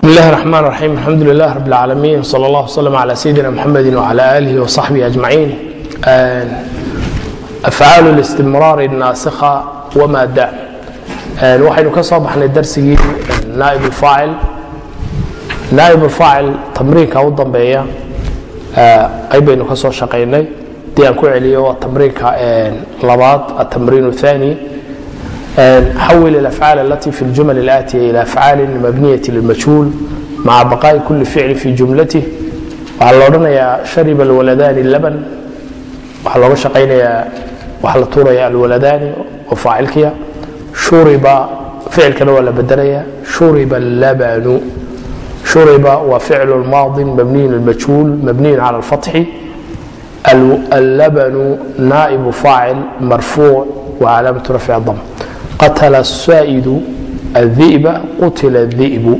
بسم الله الرحمن الرحيم الحمد لله رب العالمين صلى الله وسلم على سيدنا محمد وعلى آله وصحبه أجمعين أفعاal الاstimraar النaasikha وma da waxaynu ka soo baxnay darsigii naaib اfaacil naaib اfaacil tamriinka u dambeeya qayb baynu ka soo shaqaynay dii aan ku celiyo waa tamriinka labaad atamriin الثاني xawil alafcaal alati fi ljumal اlaatiya ila afcaalin mabniyati lilmajhuul maca baqaa'i kuli ficli fi jumlatih waxaa la odhanayaa shariba alwaladani laban waxaa looga shaqaynayaa waxaa la tuuraya alwaladani oo faacilkiya shuriba ficilkana waa la badelaya shuriba labanu shuriba waa ficlu maadin mabniyin lmajhuul mabniyin cala alfatxi allabanu naa'ibu faacil marfuuc wacalaamatu rafci dam qatala الsaa'idu الذi'ba qutila الذi'bu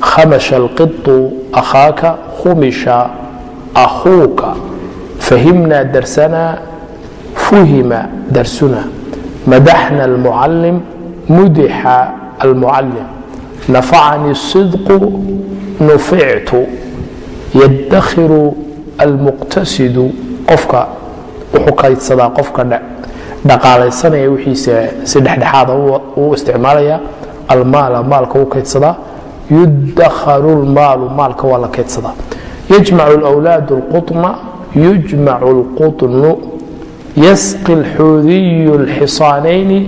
khamasha اlqiطu akhaaka khumisha akhuuka fahimna darsana fuhima darsuna madaxna almucalim mudixa almucalim nafacani الصidqu nufictu yadakhiru almuqtasidu qofka wuxuu kaydsadaa qofka dhaqaalaysanaya wixiisa si dhexdhexaada u isticmaalaya almaala maalka u kaydsadaa yudakharu lmaalu maalka waa la kaydsadaa yajmacu lwlaadu lquma yujmacu lqunu yasqi lxuudiyu lxisaanayni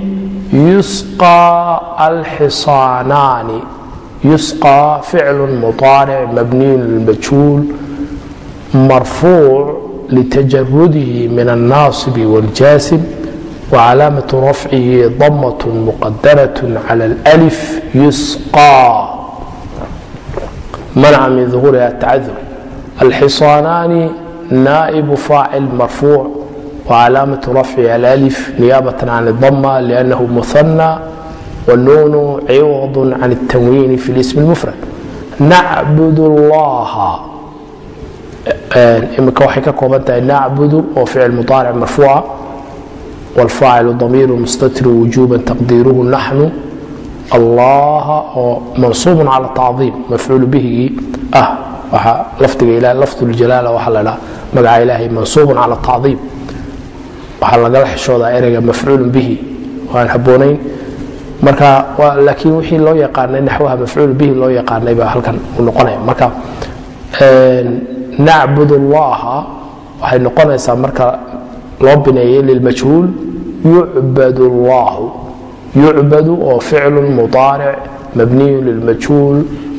yusqaa alxisaanaani yusqaa ficlu muaaric mabniyun lilmajhuul marfuuc litajarudihi min annaasibi wاljaasim wcalaamaة rafcihi damaة muqadaraة clى اlأlif yusqى manca min ظuhuriha tacadur alxisaanaani naaئب faacil marfuuc wcalaamaة rafci alأlif niyaabaة can الdama lأnnahu muhanى wnuunu ciwad can الtanwiini fi اlism اlmufrad nacbud اllaha imika waxay ka kooban tahay nacbudu oo ficil muطaaric marfuuca wlfaacilu damiiru mustatir wujuba taqdiiruhu naxnu allaha oo mansuubun cala taciim mafcuul bihigii ah waaa lafdigalafduljalaal waaa ladhaa magaca ilaahay mansuubun cala taciim waxaa lagala xishoodaa ereyga mafcuulun bihi waan haboonayn marka laakiin wixii loo yaqaanay naxwaha mafcuul bihi loo yaqaanaybaa halkan u noqonaya marka nacbud allaha waxay noqonaysaa marka loo bineeyey lilmajhuul yucbad اllahu yucbadu oo ficlu muطaaric mabniyu lilmajhuul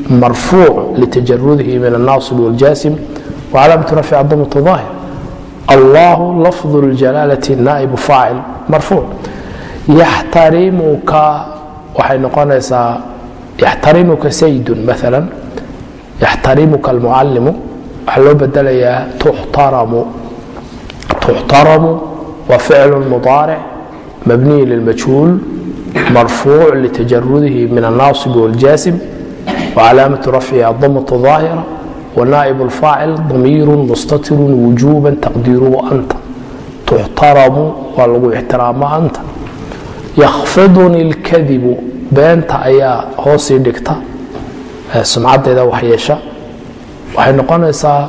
marfuuc litajarudihi min الnaasib wاljaasim wcalaamaة rafci damaة ظaahir allahu lafظ اljalaalati naa'ibu faacil marfuuc yaxtarimuka waxay noqonaysaa yaxtarimuka saydun maala yaxtarimuka almucalimu waxaa loo bedelayaa tuxtaramu tuxtaramu waa ficlu muطaaric mabniy lilmajhuul marfuuc litajarudihi min الnaasib wاljaasim wcalaamaة rafcihi adamaة ظaahira ونائب الفاacل ضميir مستtir وuجوبا تقديiruhu أnta تxtaramu waa lagu اxtiraama anta يkfidنi الkadibu beenta ayaa hoosii dhigta sumcadeeda wax yeesha waxay noqonaysaa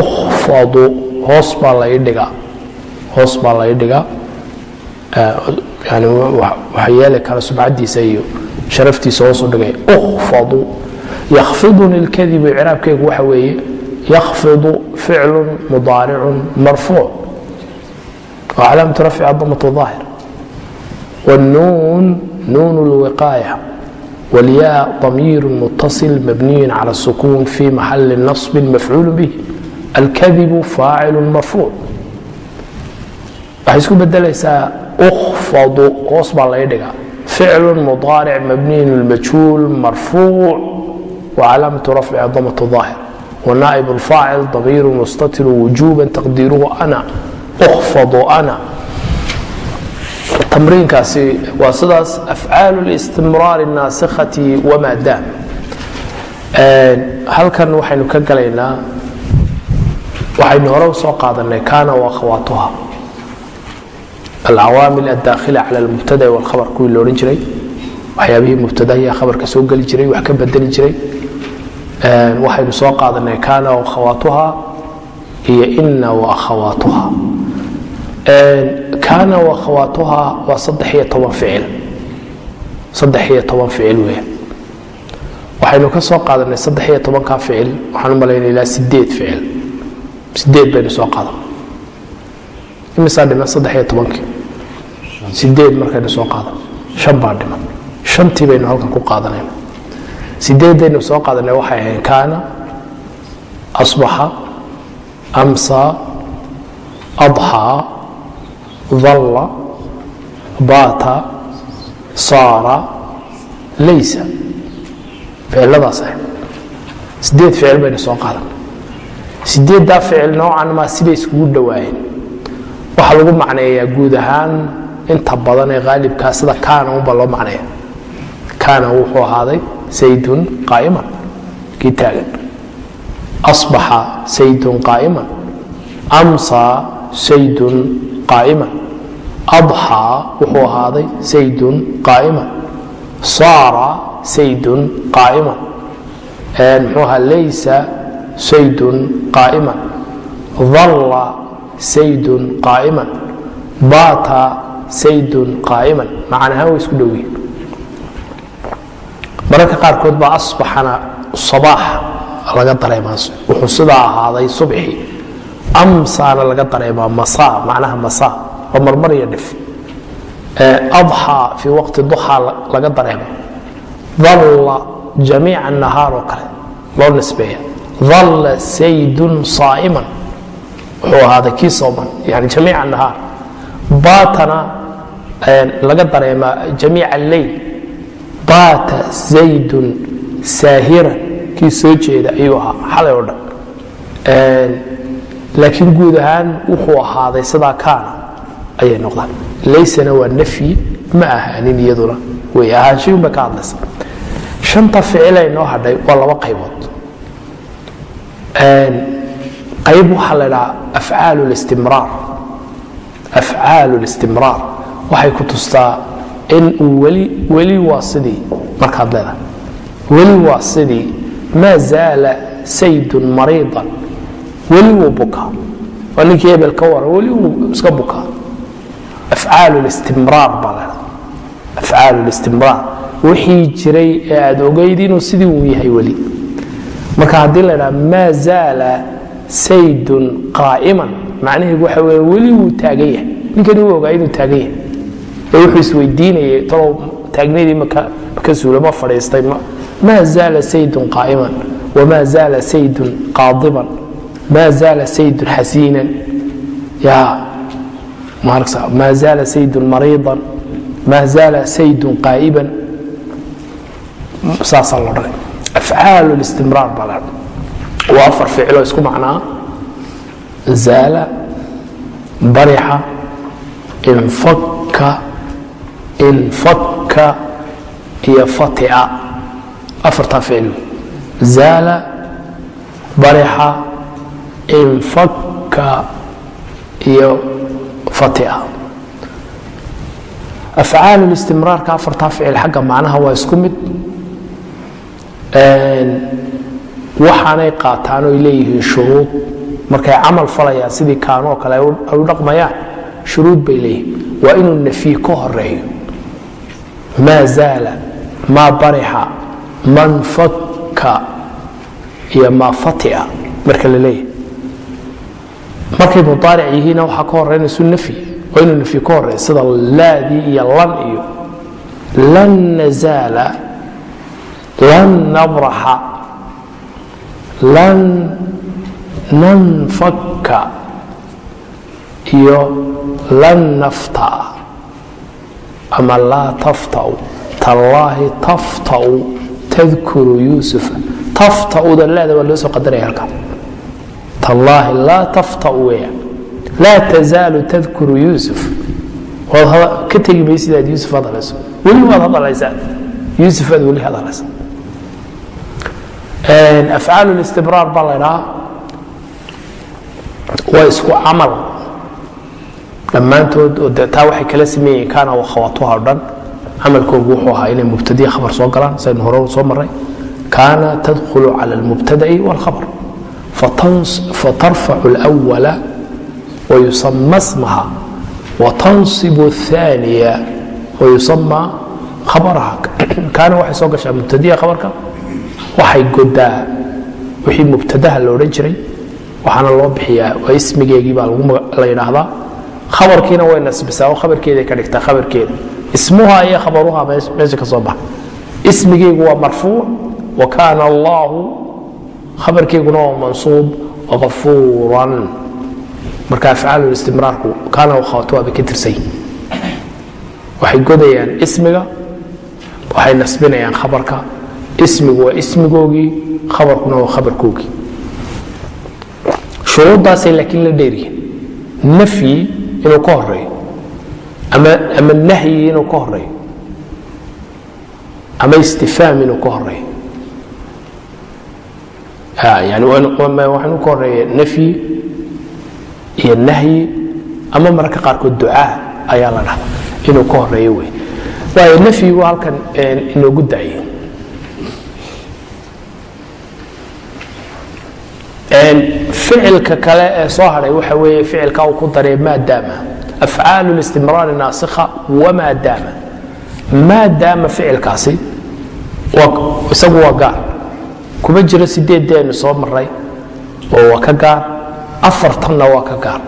أkfadu hoos baa lai dhigaa hoos baa lai dhigaa waxa yeeli kara sumcadiisa iyo sharaftiisa hoosu dhigay أkfadu ykfiduni اlkadibu craabkeygu waxa weeye ykfidu ficlu mudaaricu marfuuc wcalaamaة rafci damaة ظaahir wاnuun nuun اlwiqaaya wاlyaa ضamiir mutaصil mabniyu calى الsukun fi maxali naصbi mafcuul bih alkadibu faacilu marfuuc waxay isku bedelaysaa ukfadu hoos baa laga dhigaa. Ficlu mudaaric mabniyin lmajhuul marfuuc wacalaamatu rafci adamat aahir wanaaib lfaacil damiiru mustatiru wujuban taqdiiruhu ana ukfadu ana. Tamriinkaasi waa sidaas afcaal listimraari naasikati wmaa daam halkan waxaynu ka galaynaa waxaynu hore u soo qaadanay kana wa akhwaatuha alcawaamil adaakhila cala almubtada walkhabar kuwii la odhan jiray waxyaabihii mubtadahiya khabarka soo geli jiray wax ka badeli jiray waxaynu soo qaadanay kaana wakhawaatuha iyo ina waakhawaatuha kaana wakhawaatuha waa saddexiyo toban ficil saddexiyo toban ficil weya waxaynu ka soo qaadanay saddexiyo tobanka ficil waxaan u ilaa sideed ficil sideed baynu soo qaadanay imisaa dhiman saddexiyo tobankii sideed markaynu soo qaadan shan baa dhiman. Shantii baynu halkan ku qaadanayna sideedaynu soo qaadanay waxay ahayn kaana asbaxa amsa adxaa dalla baata saara laysa. Ficiladaas ahayd. Sideed ficil baynu soo qaadan sideeddaa ficil noocan maa siday iskugu dhowaayeen waxaa lagu macneeyaa guud ahaan inta badan ee haalibkaa sida kaana unba loo macneeya kaana wuxuu ahaaday saydun qaa'iman kii taagan. Asbaxa saydun qaa'iman amsaa saydun qaa'iman adxaa wuxuu ahaaday saydun qaa'iman saara saydun qaa'iman muxuu ahaa laysa saydun qaa'iman dalla saydun qaa'iman baata saydun qaa'iman. Macnahaan way isku dhowiin mararka qaarkood baa asbaxana sabaax laga dareemaa wuxuu sidaa ahaaday subxi amsaana laga dareemaa masaa macnaha masaa waa marmar iyo dhif. Adxaa fii waqti duxaa laga dareema dalla jamiica nahaar oo kale loo nisbeeya. Dalla saydun saa'iman. Wuxuu ahaaday kii sooman yani jamiica nahaar baatana laga dareemaa jamiica alleyl baata zaydun saahiran kii soo jeeda ayuu ahaa xalay oo dhan. Laakiin guud ahaan wuxuu ahaaday sidaa kaana ayay noqdaan. Laysana waa nafyi ma ahaanin iyaduna. Way ahaanshay unbay ka hadlaysa shanta ficilay noo hadhay waa laba qaybood. Qayb waxaa la dhahaa afcaal listimraar afcaal listimraar. Waxay ku tustaa in uu weli waa sidii markaad leedahay weli waa sidii maa zaala saydun mariidan. Weli wuu bukaa. Waa ninkii hebel ka waran weli wuu iska bukaa. Afcaal listimraar baa la dhaha afcaal listimraar. Wixii jiray ee aad ogeyd inuu sidii uu yahay weli. Marka haddii la dhaha maa zaala saydun qaa'iman macnaheedu waxa weye weli wuu taagan yahay. Ninkani wuu ogaa inuu taagan yahay. Ee wuxuu isweydiinayay talow taagnaydii maka suula ma fadhiistay maa zaala saydun qaa'iman wamaa zaala saydun qaadiban maa zaala saydun xasiinan. Ya maa zaala saydun mariidan maa zaala saydun qaa'iban. Saasaa loo dhanay afcaal listimraar baa la waa afar ficiloo isku macnaa zaala barixa infaka infaka iyo fatia afartaa ficil zaala barixa infaka iyo fatia afcaal listimraarka afartaa ficil xagga macnaha waa isku mid. Waxaanay qaataan oy leeyihiin shuruud markay camal falayaan sidii kaanoo kale ay u dhaqmayaan shuruud bay leeyihiin. Waa inuu nafyi ka horeeyo maa zaala maa barixa man fakka iyo maa fatia marka la markay mudaaric yihiinna waxaa ka horeynaysu nafyi waa inuu nafyi ka horeeyo sida laadii iyo lan iyo lan nazaala lan nabraxa lan nanfaka iyo lan naftaa ama laa taftau tallaahi taftau tadkuru yuusufa taftauda laada waa loo soo qadaraya halkaa tallaahi laa taftau weya laa tazaalu tadkuru yuusuf. Waad ka tegi maysid aad yuusuf hadlayso weli waad hadlaysaa yuusuf aad weli hadlaysa afcaal listibraar baa la ydhahaa waa isku camal. Dhammaantood oo waxay kala sameeyeen kaana wakhawatuha o dhan. Camalkoogu wuxuu ahaa inay mubtadiya khabar soo galaan saynu hore soo marray. Kaana tadkhulu cala almubtada'i waalkhabar fatarfacu alwala wayusama smaha watansibu aaniya wayusama khabaraha. Kaana waxay soo gashaa mubtadiya khabarka. Waxay godaa wixii mubtadaha la odhan jiray waxaana loo bixiyaa waa ismigeegii baa la yidhaahdaa. Khabarkiina way nasbisaa oo khabarkeeday ka dhigtaa khabarkeeda. Ismuha iyo khabaruha meesha ka soo baxa. Ismigeygu waa marfuuc. Wa kaana allahu khabarkeyguna waa mansuub afuuran marka afcaal istimraarku kaana wakhawato waabay ka tirsay. Waxay godayaan ismiga waxay nasbinayaan khabarka. Ismigu waa ismigoogii khabarkuna waa khabarkoogii shuruuddaasay laakiin la dheeriyihin nafyi inuu ka horeeyo ama ama istifaam inuu ka horeeyo nahyi ama mararka inuu ka horeeyo wey. Waayo ficilka kale ee soo haray waxa weeye ficilka uu ku daray maadaama. Afcaal اlistimraar naasikha wmaa daama maadaama ficilkaasi isagu waa gaar. Kuma jiro sideedeenu soo maray oo waa ka gaar. Afartanna waa ka gaar.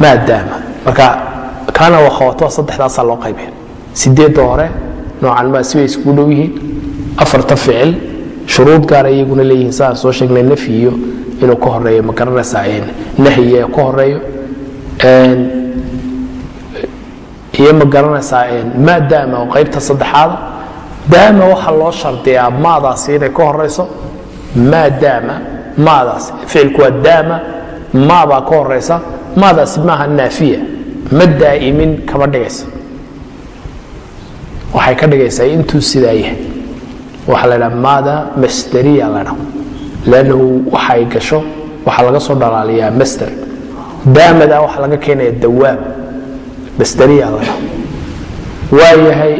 Maadaama. Marka kaana wakhawato saddexdaasaa loo qaybaya sideedda hore noocan maa sibay iskugu dhow yihiin. Afarta ficil shuruud gaara iyaguna leeyihiin sidaan soo sheegnay nafyi iyo inuu ka horeeyo ma garanaysaa nahyi ka horeeyo iyo ma garanaysaa maadaama oo qaybta saddexaada daama waxaa loo shardiyaa maadaasi inay ka horayso maadaama maadaas ficilku waa daama maabaa ka horaysa maadaasi maaha naafiya ma daa'imin kama dhigaysa waxay ka dhigaysaa intuu sidaa yahay. Waxaa la dhaha maada masderiya la dhaho lannahu waxay gasho waxaa laga soo dhalaaliyaa masder daamada waxaa laga keenaya dawaam masderiya la dhaho waayahay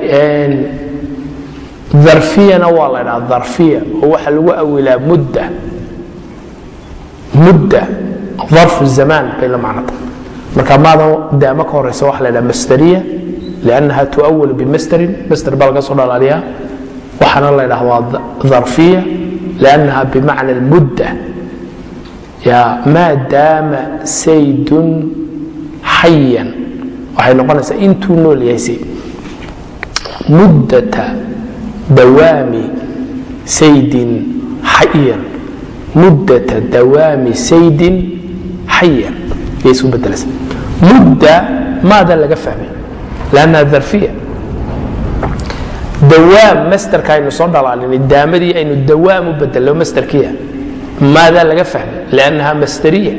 darfiyana waa la dhaha darfiya oo waxaa lagu awilaa mudda mudda darfu zamaan bay la macnata marka maada daamo ka horeysa waxa la dhaha masderiya liannaha tuawalu bimasderin masder baa laga soo dhalaaliyaa waxaana la dhahdaa darfiya lannaha bimacna mudda maa daama saydun xayan waxay noqonaysaa intuu nool yahay sayd muddata dawaami saydin xayan muddata dawaami saydin xayan yay isu bedelaysa mudda maada laga fahmay lannaha darfiya dawaam masterka aynu soo dhalaalinay daamadii aynu dawaam u bedelo masterkiia maadaa laga fahmay? Lannaha masteriya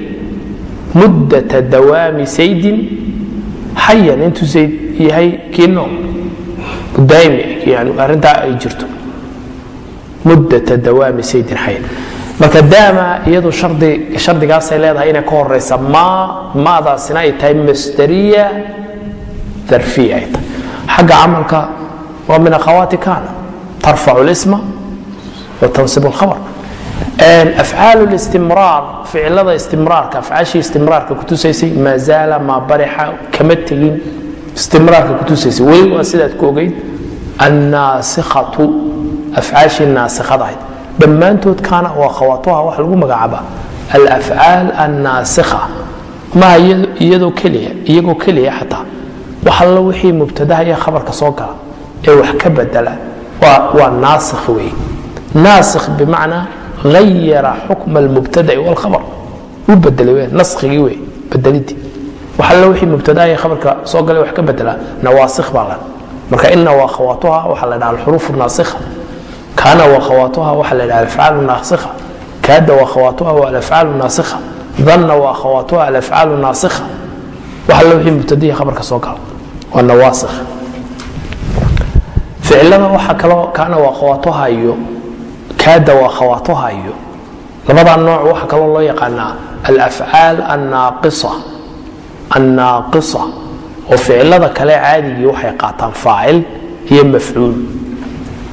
muddata dawaami saydin xayan intuu sayd yahay kii nool. Daa'im yani arrintaa ay jirto. Muddata dawaami saydin xayan marka daama iyadu shardi shardigaasay leedahay inay ka horeysa maa maadaasina ay tahay masteriya darfiya ay tahay. Xagga camalka waa min akhawaati kana tarfacu lisma wa tansib lkhabar afcaal stimraar ficilada istimraarka afcaashii istimraarka kutusaysay maa zaala maa barixa kama tegin istimraarka kutusaysay weli waa sidaad ku ogeyd annaasikatu afcaashii naasikhada ahayd. Dhammaantood kaana waa khawaatuha waxa lagu magacaaba. Alafcaal annaasikha maaha iyadoo keliya iyagoo keliya xataa. Wax alla wixii mubtadaha iyo khabarka soo gala ee wax ka bedela waa naasikh wey naasikh bimacnaa hayara xukma almubtada'i wاlkhabar u bedelay w naskigii wey bedelidii. Wax allo wixii mubtadaha iyo khabarka soo galay wax ka bedela nawaasikh baa la. Marka ina waa waxaa la dhaha alxuruuf naasikha kaana waa waxaa la dhaha alafcaal naasikha kaada waa waa alafcaal naasikha danna waa khawaatuha alafcaal naasikha wax wixii mubtadihii khabarka soo gala waa nawaasikh ficilada waxaa kaloo kaana waa khawaatuha iyo kaada waa khawaatuha iyo labadaa nooc waxaa kaloo loo yaqaanaa alafcaal annaaqisa. Oo ficilada kale caadigii waxay qaataan faacil iyo mafcuul.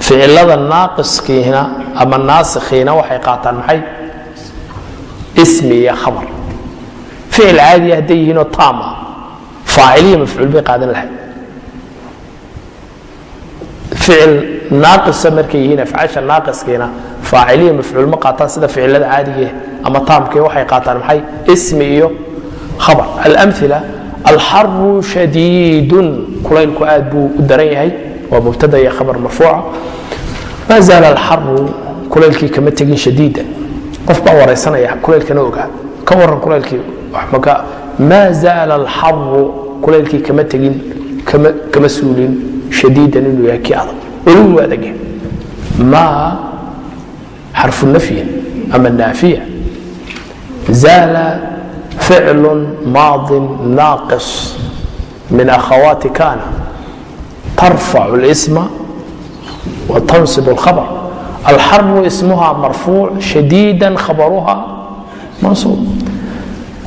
Ficilada naaqiskiina ama naasikhiina waxay qaataan maxay? Ismi iyo khabar ficil caadiya hadday yihiinoo taam ah. Faaciliya mafcuul bay qaadan lahayd ficil naaqisa markay yihiin afcaasha naaqiskiina faaciliya mafcuul ma qaataan sida ficilada caadigae ama taamkee waxay qaataan. Maxay? Ismi iyo khabar. Alamila alxaru shadiidun. Kulaylku aad buu u daran yahay. Waa mubtada iyo khabar marfuuca. Maa zaala alxaru kulaylkii kama tegin shadiidan qof baa waraysanaya kulaylkana ogaa ka waran kulaylkii maa zaala alxaru kulaylkii kama tegin kama suulin shadiidan inuu yahay kii adag weli uu adage maa xarfu nafyin ama naafiya zaala ficlu maadin naaqis min akhawaati kana tarfacu اlsma wtansib اlkhabr alxarbu ismuha marfuuc shadiida khabaruha mansuub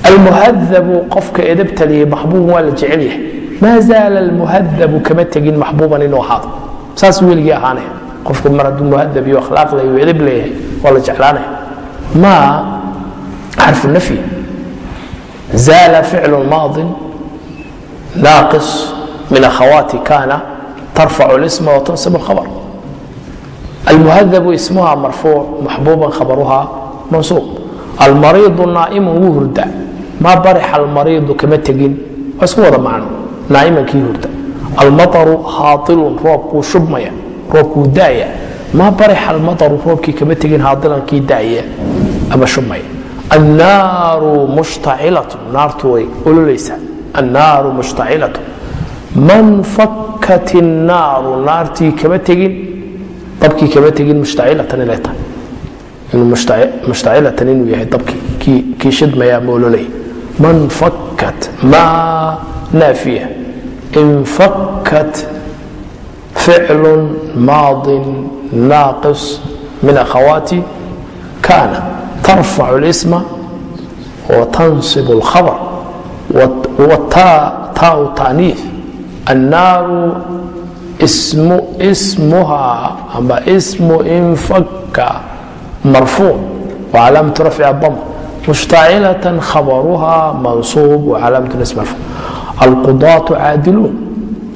almuhadabu qofka edabtaliya maxbuub waa la jecel yahay maa zaala almuhadabu kama tegin maxbuuban inuu ahaado saas weligii ahaana qofku mar hadduu muhadab iyo akhlaaq leeyo edeb leeyahay waa la jeclaanaya ma xarfu nafyi zaala ficlu maadin naaqis min akhawaati kana tarfacu lisma watansibu alkhabar almuhadabu ismuha marfuuc maxbuuban khabaruha mansuub almariidu naa'imun wuu hurda maa barixa almariidu kama tegin waa isku wada macno laaimankii hurda. Almaaru haailun roobkuu shubmaya roobkuu daaya. Maa barixa almaaru roobkii kama tegin haailankii daaya ama shubmaya. Annaaru mushtacilatu naartu way ololaysaa. Annaaru mushtacilatu man fakkat innaaru naartii kama tegin dabkii kama tegin mushtacilatan inay tahay. Mushtacilatan inuu yahay dabkii kii shidmaya ama ololaya man fakkat maa naafiya infakat ficlu maadin naaqis min akhawaati kana tarfacu اlisma وتنصب الخبر والتاء تانيث النار اسم اسمها أما اسم انفك مرفوع وعلامة رفع الضم مشتعلة خبرها منصوب وعلامة الاسم alqudaatu caadiluun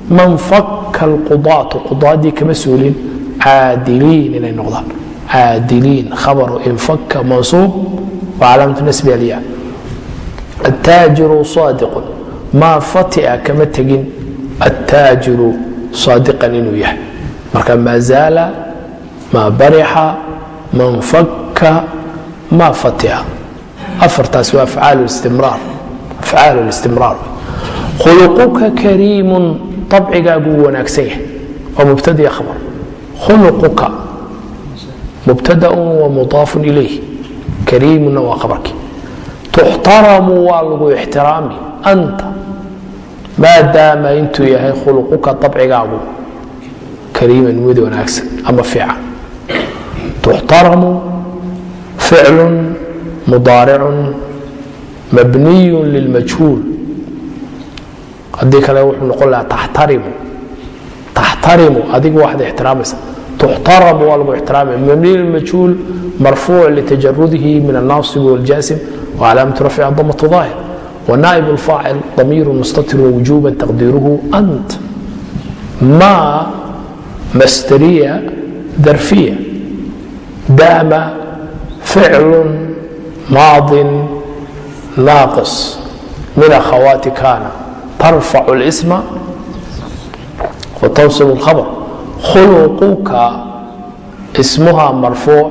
man fakka alqudaatu qudaadii kama suulin caadiliin inay noqdaan caadiliin khabaru infaka mansuub wacalaamatu nasbi alyaa attaajiru saadiqun maa fatia kama tegin attaajiru saadiqan inuu yahay marka maa zaala maa barixa man fakka maa fatia afartaas waa afcaal istimraar khuluquka kariimun طabcigaagu wanaagsan yahay waa mubtadiya khabar khuluquka. Mubtadaun wa mudaafun ilayh. Kariimunna waa khabarkii tuxtaramu waa lagu ixtiraami. Anta. Maadaama intuu yahay khuluquka abcigaagu kariiman mid wanaagsan ama fiican. Tuxtaramu ficlu mudaaricun mabniyu lilmajhuul haddii kale wuxuu noqon lahaa taxtarimu. Taxtarimu adigu waxaad ixtiraamaysa tuxtaramu waa lagu ixtiraamaya. Mabni lilmajhuul marfuuc litajarudihi min annaasib waljaasim wacalaamatu rafci adamatu daahir wanaa'ibu lfaacil damiiru mustatirun wujuban taqdiiruhu ant. Ma masdariya darfiya. Dama ficlun maadin naaqis. Min akhawaati kana ترفع الاسم وتنصب الخبر خلقك اسمها مرفوع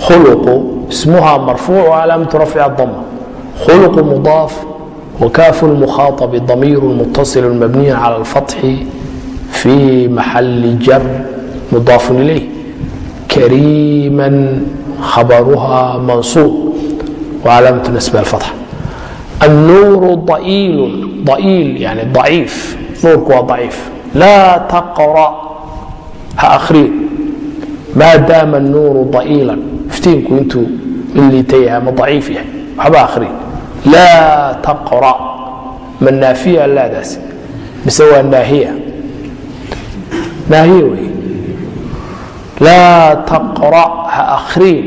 خلق اسمها مرفوع وعلامة رفع الضمة خلق مضاف وكاف المخاطب ضمير متصل مبني على الفتح في محل جر مضاف إليه كريما خبرها منصوب وعلامة نسبها الفتح النور ضئيل ضئيل يعني ضعيف نورك ضعيف لا تقرأ هأخرين ما دام النور ضئيلا افتينكم انتوا اللي تيها ما ضعيف يعني waxba akhriin laa taqra ma naafiya laadaas mise waa naahiya naahiya wey laa taqra ha akhriin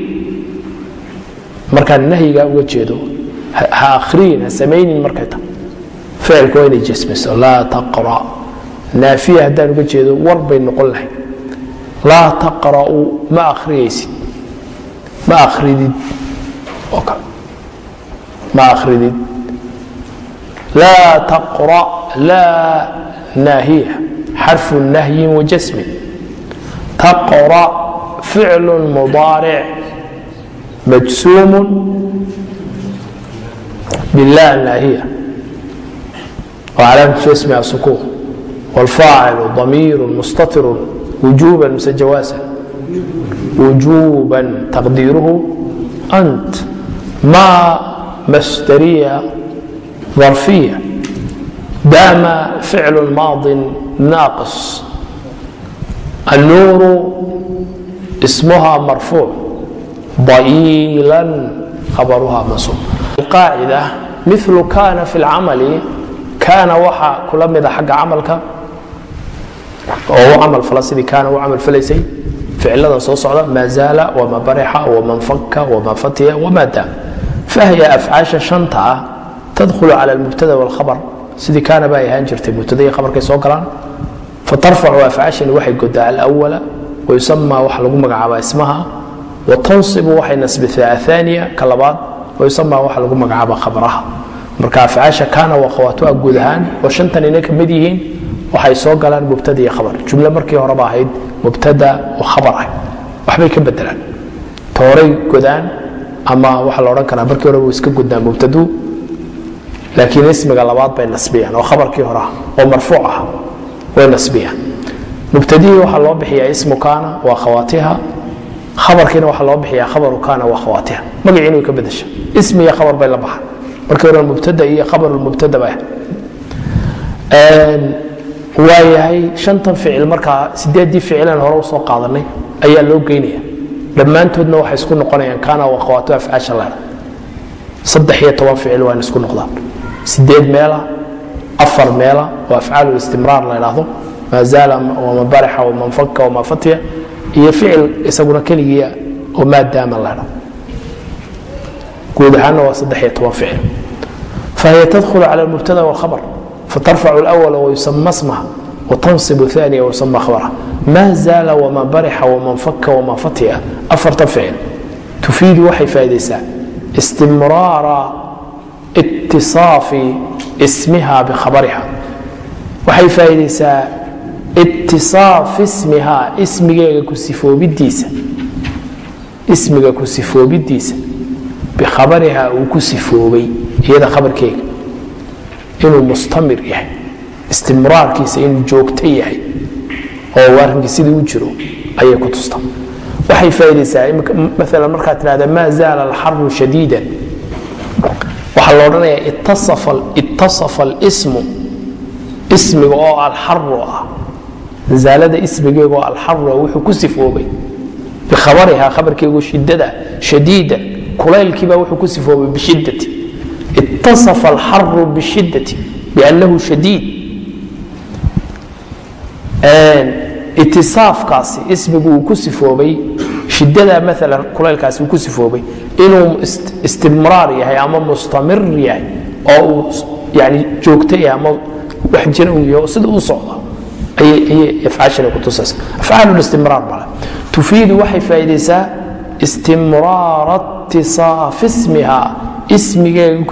markaan nahyigaa uga jeedo ha akhriin ha samaynin markay tahay. Ficilka waa inay jasmiso laa taqra. Naafiya haddaan uga jeedo war bay noqon lahayd. Laa taqra'u ma akhriyaysid ma akhridid. Oo kale ma akhridid. Laa taqra laa naahiya. Xarfu nahyin wajasmin taqra ficlu mudaaric majsuumu bilah naahiya وعلامة اسمها سكون والفاعل ضمير مستتر وجوبا mise جواسا وجوبا تقديره أنت ما مسترية ظرفية دام فعل ماض ناقص النور اسمها مرفوع ضئيلا خبرها منصوب qaacida milu kana fi lcamali kaana waxa kula mida xagga camalka oo u camal fala sidii kaana u camal falaysay ficilada soo socda maa zaala wama barixa wama nfaka wama fatiya wama daam fahya afcaasha shanta ah tadkhulu cala almubtada wاlkhabar sidii kaana ba ahaan jirtay mubtadaiy khabarkay soo galaan. Fatarfacu afcaashani waxay godaa alwala wayusamaa waxa lagu magacaabaa ismaha. Watansibu waxay nasbitaa aaniya ka labaad wayusama waxa lagu magacaabaa khabaraha marka afcaasha kaana waa khawaatuha guud ahaan oo shantan inay ka mid yihiin waxay soo galaan mubtada iyo khabar jumle markii horeba ahayd mubtada oo khabar ah waxbay ka bedelaan tooray godaan ama waxaa la odhan karaa markii horeba iska gudnaa mubtadu laakiin ismiga labaad bay nasbiyaan oo khabarkii hore ah oo marfuuc ah way nasbiyaan mubtadihii waxaa loo bixiyaa ismu kaana waa khawaatiha khabarkiina waxaa loo bixiyaa khabaru kaana waa khawaatiha magaciina way ka bedesha ismi iyo khabar bay la baxaan. Markii hore mubtada iyo khabarulmubtada ba. Waayahay shantan ficil markaa sideeddii ficilan hore u soo qaadanay ayaa loo geynaya dhammaantoodna waxay isku noqonayaan kaana wakhawaatu afcaasha leeda saddex iyo toban ficil waa in isku noqdaan sideed meela afar meela oo afcaal istimraar la idhaahdo maa zaala wama barixa wama nfaka wama fatiya iyo ficil isaguna keligiia oo maa daama la idhahdo guud ahaanna waa saddex iyo toban ficil fahiy tadkhulu cala almubtada wاlkhabr fatarfacu اlأwla wayusama smaha watanصib ثaniya wayusama khabra ma zaala wama barixa wama nfaka wama fatiya afarta ficil tufiidu waxay faa'idaysaa istimraara itisaafi ismiha bikhabariha waxay faa'idaysaa itisaaf ismiha ismigeega ku sifoobidiisa ismiga ku sifoobidiisa bikhabariha uu ku sifoobay iyada khabarkeega inuu mustamir yahay istimraarkiisa inuu joogto yahay oo arrinkii sidii u jiro ayay ku tusta waxay faa'idaysaa maala markaad tidhahda maa zaala alxaru shadiidan waxaa la odhanayaa ittasafa alismu ismiga oo alxaru ah oo alxaru ah wuxuu ku sifoobay. Bikhabariha khabarkeegu shidada shadiida kulaylkiiba wuxuu ku sifoobay bishidati ittasafa alxaru bishidati biannahu shadiid. Itisaafkaasi ismigu uu ku sifoobay shidada maalan kulaylkaasi uu ku sifoobay. Inuu istimraar yahay ama mustamir yahay oo uu yani joogto yahay ama wax jira uu yahay oo sida u socda tufiidu waxay faa'iidaysaa istimraara itisaaf ismiha ismigeega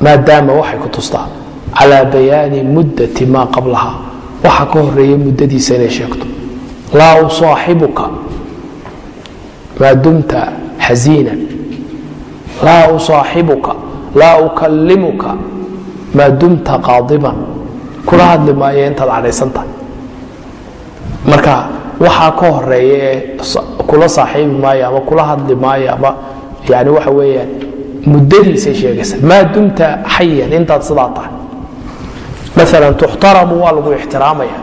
maa daama waxay ku tustaa. Calaa bayaani muddati maa qablaha waxa ka horreeya muddadiisa inay sheegto. Laa usaaxibuka. Maa dumta xasiinan laa usaaxibuka. Laa ukallimuka. Maa dumta qaadiban. Kula hadli maayo intaad cadhaysan tahay. Marka waxaa ka horreeya ee kula saaxiibi maayo ama kula hadli maayo ama yani waxa weeyaan muddadiisay sheegaysa. Maa dumta xayan intaad sidaa tahay maalan tuxtaramu waa lagu ixtiraamaya.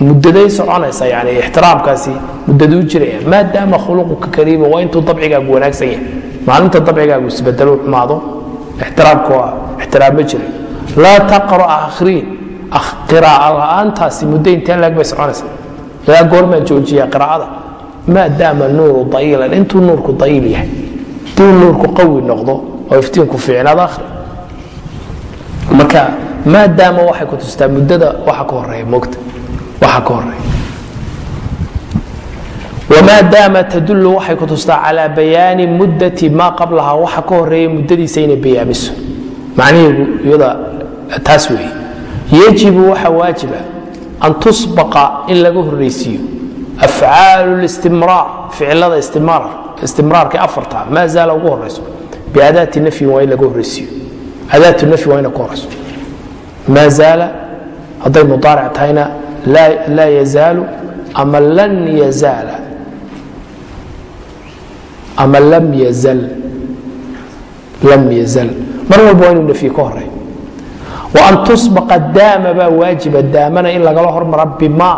Muddaday soconaysa yani ixtiraamkaasi muddaduu jiraya maadaama khuluquka kariima waa intuu dabcigaagu wanaagsan yahay. Maalinta dabcigaagu isbedelo xumaado ixtiraamka waa ixtiraam ma jira laa taqra'a akhriin qiraa'a la'aantaasi muddo intee laag bay soconaysa. Ilaa goormaan joojiyaa qiraa'ada maadaama nuuru dayiilan intuu nuurku dayiil yahay haduu nuurku qawi noqdo oo iftiinku fiicnaad akhri marka maadaama waxay ku tustaa muddada waxa ka horreeya mogta waxa ka horreeya wmaadaama tadulu waxay ku tustaa calaa bayaani muddati maa qablaha waxa ka horreeya muddadiisa inay bayaamiso macnaheedu iyada taas weeye. Yajibu waxa waajiba an tusbaqa in laga horraysiiyo afcaalu listimraar ficilada istimraarka afarta maa zaala ugu horayso biadaati nafyin waa in laga horraysiiyo. Adaatu nafyi waa ina ku horayso maa zaala hadday mudaaric tahayna laa yazaalu ama lan yazaala ama lam yazal lam yazal mar walba waa inuu nafyi ka horeeyo an tusbaqa daama baa waajiba daamana in lagala hormara bima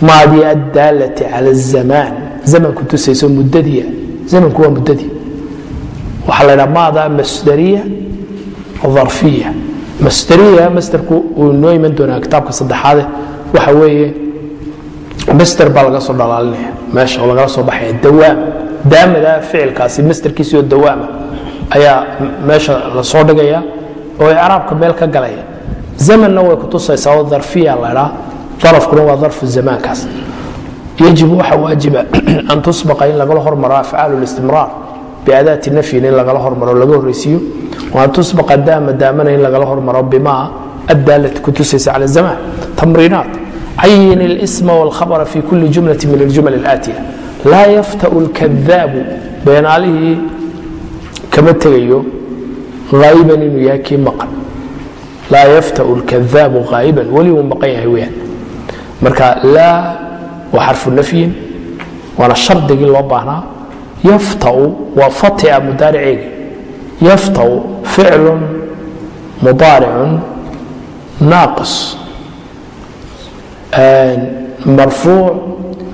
maadii addaalati cala zamaan zamanku tusayso muddadiia zamanku waa muddadii waxaa la dhaha maada masdariya arfiya masdariya masderku uu noo iman doonaa kitaabka saddexaade waxa weeye masder baa laga soo dhalaalinaya. Meesha oo lagala soo baxaya dawaam. Daamada ficilkaasi masderkiisioo dawaama ayaa meesha la soo dhigaya oo icraabka meel ka galaya. Zamanna way kutusaysaa oo darfiya ladhaa darafkuna waa darfu zamaankaas. Yajibu waxa waajiba an tusbaqa in lagala hormaro afcaalu listimraar biadaati nafyin in lagala hormaro laga horraysiiyo waan tusbaqa daama daamana in lagala hormaro bimaa addaalati kutusaysa cala zamaan tamriinaat cayin اlsma wاlkhabra fi kuli jumlati min aljumal اlaatiya laa yaftau اlkadaabu beenaalihii kama tegayo aa'iban inuu yahay kii maqan laa yaftau lkadaabu aa'iban weli uu maqan yahay weyaan marka laa waa xarfu nafyin waana shardigii loo baahnaa yaftau waa fatia mudaariceegi yaftau ficlu mudaaricun naaqis. Marfuuc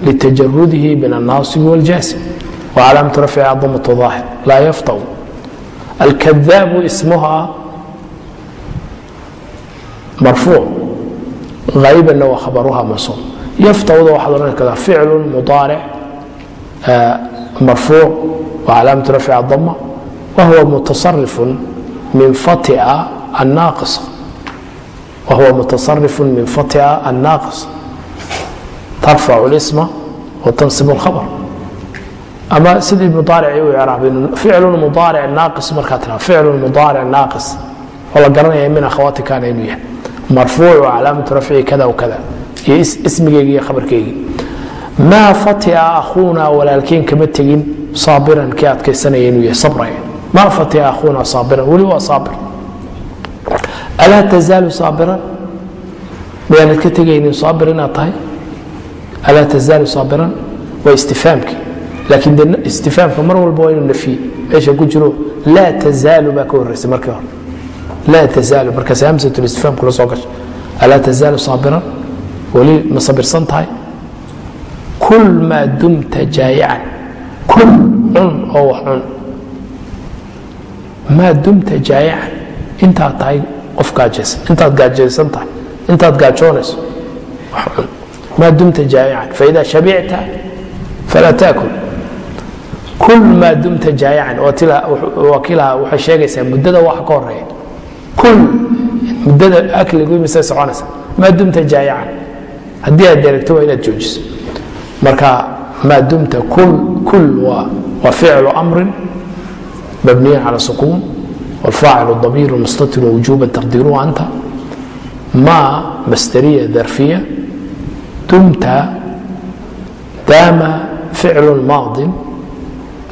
litajarudihi min annaasibi wاljaasim wcalaamatu rafciha damatu ظaahir laa yaftau alkadaabu ismuha marfuuc aybanna waa khabaruha mansuub. Yaftawda waxaad odhan kartaa ficlu mudaaric marfuuc wacalaamatu rafci dama wahuwa mutasarifun min fatia annaaqis wahuwa mutasarifu min fatia annaaqis tarfacu lisma watansib اlkhabr ama sidii mudaaricii u icraabin ficlu mudaaric naaqis markaa tiraa ficlu mudaaric naaqis oo la garanaya min akhawaati inuu yahay marfuuc calaamatu rafci kada kada iyo ismigeygii iyo khabarkeygii maa fatia akhuuna walaalkeen kama tegin saabiran kii adkaysanaya inuu yahay maa fatia akhuuna saabiran weli waa saabir. Alaa tazaalu saabiran? Miyaanad ka tegaynin saabir inaad tahay. Alaa tazaalu saabiran? Waa istifaamkii laakiin de istifaamka mar walba waa inuu nafyi meesha ku jiro laa tazaalu baa ka horraysay markii hore. Laa tazaalu markaas hamsatulistifaamku la soo gashay. Alaa tazaalu saabiran? Weli ma sabirsan tahay kul maa dumta jaayican kul cun oo wax cun maa dumta jaayican intaad tahay qof gaajaysan intaad gaajaysan tahay intaad gaajoonayso wax cun maa dumta jaayican faida shabicta falaa taakul kul maa dumta jaayican waa kilaha waxay sheegaysaa muddada waxa ka horreeya kul muddada akligu imisay soconaysa maa dumta jaayican haddii aad deregto waa inaad joojiso marka maa dumta kul waa ficlu mrin mabniyan calى sukuun wاlfaacil ضamiir mustatir wujuba taqdiiruhu anta. Maa masdariya darfiya dumta daama ficlu maadin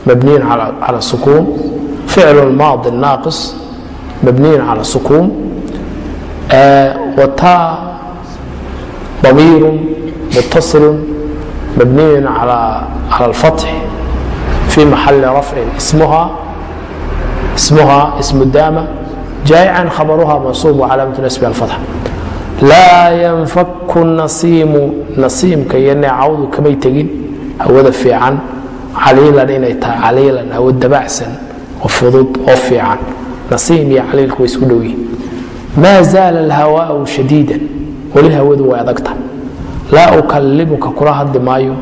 mabniyan calى sukuun ficlu maadin naaqis mabniyan calى sukuun eh, wata ضamiiru muttaصilu mabniy calى اfatx fi tahay laa ukalimuka kula hadli maayo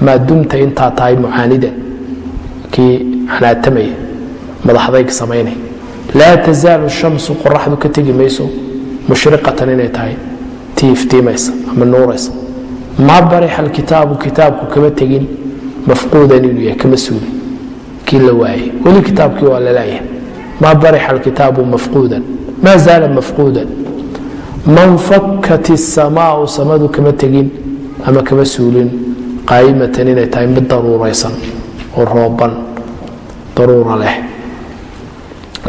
maa dumta intaa tahay mucaanidan kii xanaatamaya madaxdayg samaynay laa tazaalu shamsu qoraxdu ka tegi mayso mushriqatan inay tahay tii iftiimaysa ama nuuraysa. Maa barixa alkitaabu kitaabku kama tegin mafquudan inuu yahay kama suulin. Kii la waayay weli kitaabkii waa lalayahay maa barixa alkitaabu mafquudan maa zaala mafquudan man fakat isamaau samadu kama tegin ama kama suulin. Qaa'imatan inay tahay mid daruuraysan oo rooban daruura leh.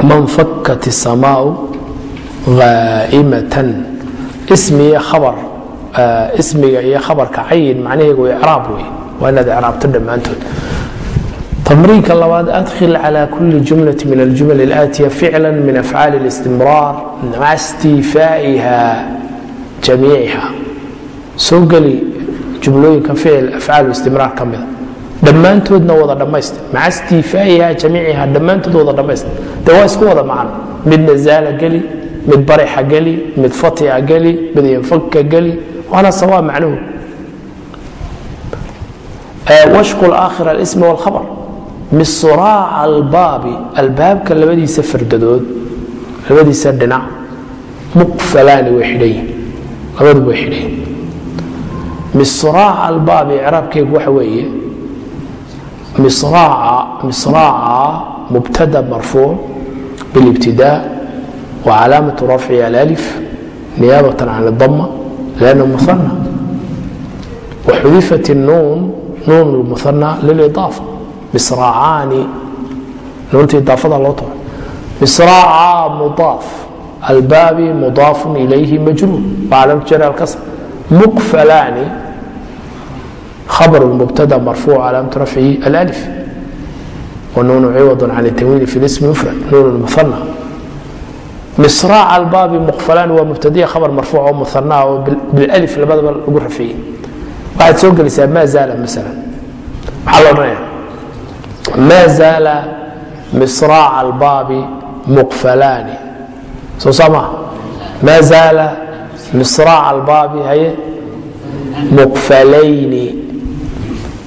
Man fakat isamaau khabar ismiga iyo khabarka cayin macnaheegu icraab wey waa inaad icraabto dhammaantood تمرينka labaad أdkل على كل جملة من الجمل الآتية فعلا من أفعاaل الاستمرار مع استيفائha جamيiعha soo geli jumlooyinka ficil أفعاaل اsتمrاar ka mida dhammaantoodna wada dhammaystir maca اstifaa'iha jamiiciha dhammaantood wada dhammaystir de waa isku wada macno midna zaala geli mid barixa geli mid fatia geli mid infaka geli waana sawa macnuhu washku الآkhir الاسم والخبر misraaca albaabi albaabka labadiisa fardadood labadiisa dhinac muqfalaani way xidhan yihin labaduba way xidhan yihin misraaca albaabi icraabkeegu waxa weeye misraaca misraaca mubtada marfuuc bilibtidaa wa calaamatu rafci alalif niyaabatan can اdama lanna muana waxudifat الnuun nuun اlmuana lilidaafa misraacaani nuunta loo tago ma zaala misraaca albaabi muqfalaani soo sama ma zaala misraaca albaabi haye muqfalayni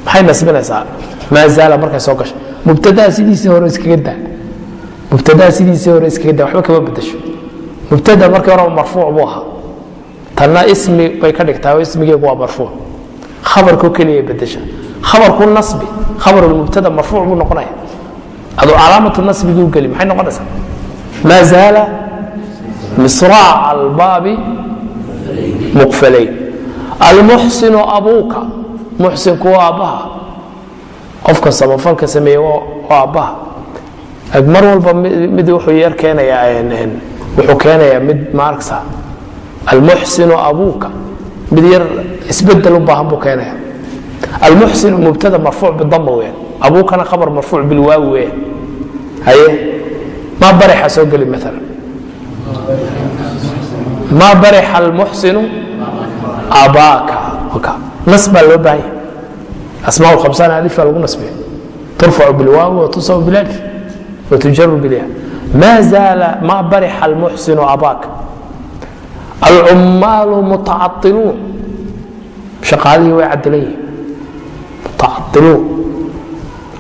maxay nasbinaysaa maa zaala markay soo gashay mubtadaha sidiisii hore iskaga daa mubtadaha sidiisii hore iskaga daa waxba kama bedasho mubtada markii horeba marfuuc buu ahaa tanna ismi bay ka dhigtaa oo ismigeegu waa marfuuc khabarkoo keliya bedesha khabarku nasbi khabar mubtada marfuuc buu noqonaya. Aduu calaamatu nasbiguu geli maxay noqonaysaa? Maa zaala misraaca albaabi muqfalayn almuxsinu abuuka muxsinku waa aabbaha. Qofka samafalka sameeye waa aabbaha. Mar walba mid wuxuu yeer keenayaa wuxuu keenayaa mid maaragsa almuxsinu abuuka mid yar isbeddel u baahan buu keenaya almuxsinu mubtada marfuuc bidama weyan abuukana khabar marfuuc bilwaawi weyan haye? Maa barixa soo geli maala maa barixa almuxsinu abaaka. Nas baa loo baahan yahay. Asmaa khamsaan alifaa lagu nasbiya turfacu bilwaawi watusabu bilalif watujaru bilya. Ma zaala maa barixa almuxsinu abaaka. Alcummaalu mutacailuun shaqaalihii way cadilan yihiin mutacailuun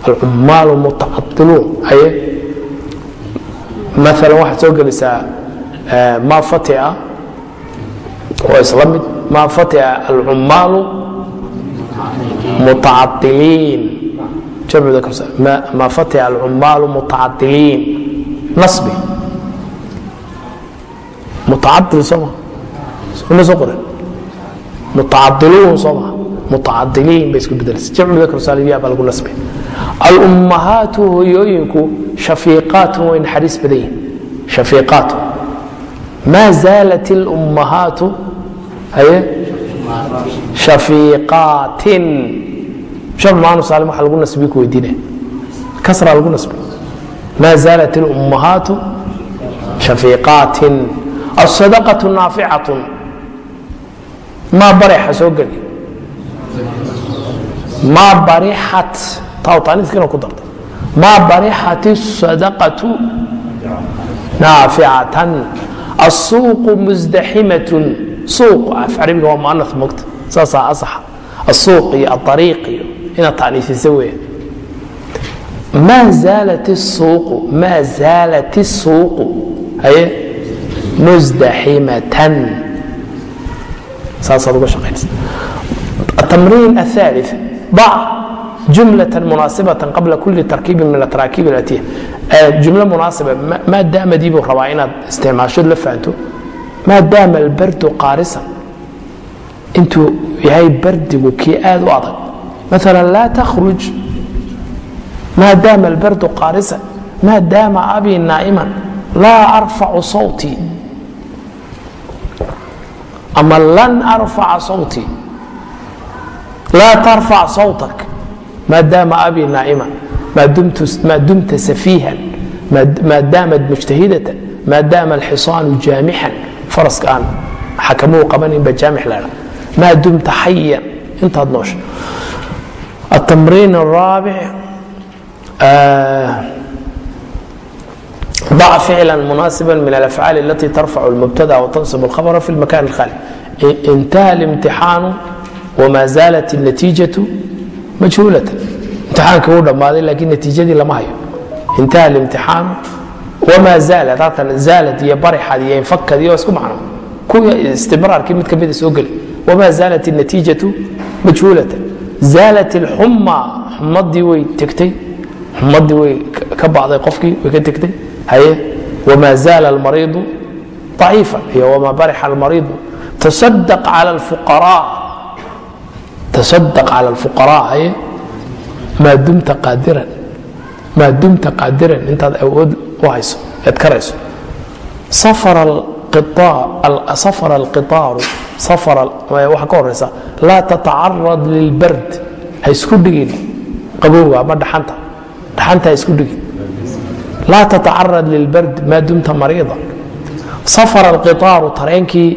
alcummaalu mutacailuun haye? Maala waxaad soo gelisaa maa fatia oo isla mid maa fatia alcummaalu mutacailiin jamcuda kabsa maa fatia alcummaalu mutacailiin nasbi. Mutacail sooma una soo qoran mutacailuun sooma mutacadiliin bay isku bedelaysa jamcu mudakar saalimiya baa lagu nasbay. Alummahaatu hooyooyinku shafiiqaatun way naxariis badan yihiin shafiiqaatu. Maa zaalat ilummahaatu haye? Shafiiqaatin. Jamcu maanu saalim waxa lagu nasbiye ku weydiinaya kasra lagu nasbi. Maa zaalat ilummahaatu shafiiqaatin. Asadaqatu naaficatun maa barixa soo geli maa barixat tawtaaniiskiina ku dartay maa barixat isadaqatu naaficatan asuuqu musdaximatun suuq af carabiga waa muana mogta saasaa asaxa asuuq iyo aariiq iyo inaad taaniisisa weya maa zaalat isuuqu maa zaalat isuuqu haye musdaximatan saasaad uga shaqaynaysa atamriin aثaaliث jumlaa munaasibata qabla kuli tarkiibin min ataraakiib atiya juml munaasiba maa daamadiibuu rabaa inaad isticmaashood la fahanto maa daama albardu qaarisan intuu yahay bardigu kii aad u adag. Maala laa takhruj. Maa daama albardu qaarisan maa daama abii naa'iman laa arfacu sawtii ama lan arfaca sawtii laa tarfac sawtak maadaama abi naa'ima maa dumta safiihan maa daamad mujtahidatan maa daama alxisaanu jaamixan faraska aan xakamuu qabaninba jaamix leedha maa dumta xayan intaad noosha التمرين الرابع ضع فعلا مناسبا من الأفعال التي ترفع المبتدا وتنصب الخبر في المكان الخالي انتهى الامتحان وما زالت النتيجة مجهولة امتحانك هو دمaaday لكن نتيجadii lama hayo انتهى الامتحان وما زالت haatan زالت iyo barxad iyo infakad iyo isku macno kuwa استمرارkii mid kamida soo geli وما زالت النتيجة مجهولة زالت الحمى xumadii way tegtay xumadii way ka bacday qofkii way ka tegtay haye وما زال المريض ضعيفا iyo وما barxa المريض تصدق على الفقراء tasadaq cala alfuqaraa maa dumta qaadiran maa dumta qaadiran intaad awood u hayso eed karayso safara alqitaaru waxaa ka horaysa laa tatacarad lilbard ha isku dhigin qabowga ama dhaxanta dhaxanta ha isku dhigin laa tatacarad lilbard maa dumta mariida safara alqitaaru tareenkii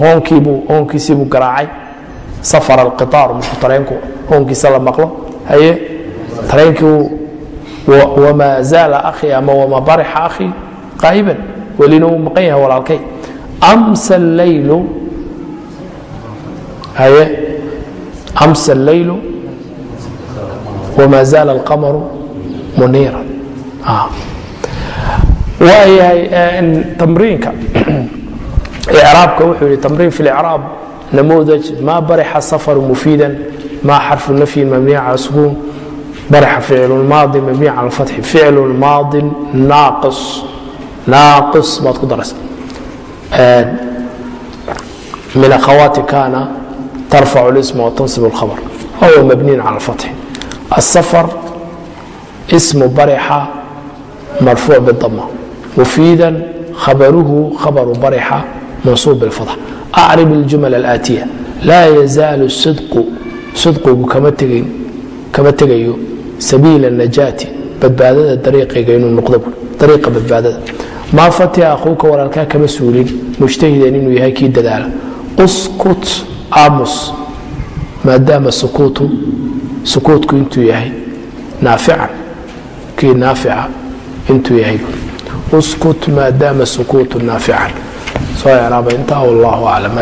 hoonkiisii buu garaacay safara alqitaaru markuu tareenku hoonkiisa la maqlo haye tareenkii wamaa zaala akhii ama wamaa barixa akhii qaa'iban welina uu maqan yahay walaalkay. Amsa allaylu haye amsa allaylu wamaa zaala alqamaru muniira waayahay tamriinka icraabka wuxuu yihi tamriin fi licraab namuudaj ma barixa safaru mufiidan ما xرف نفي مبني على سكون برح فعل ماضي مبني على الفتح فعل ماض ناقص ناقص baad ku daraysa من أخوات كان ترفع الاسم وتنصب الخبر وهو مبني على الفتح السفر اسم برح مرفوع بالضمة مفيدا خبره خبر برح منصوب بالفتح acrib iljumal alaatiya laa yazaalu sidqugu kama tegayo sabiila najaati badbaadada dariiqayga inuu noqdo dariiqa badbaadada maa fatiha akhuuka walaalkaa kama suulin mujtahidan inuu yahay kii dadaala uskut aamus maadaama sukuutu sukuutku intuu yahay naafican kii naafica intuu yahay uskut maadaama sukuutu naafican soo icraaba intaa wallahu aclam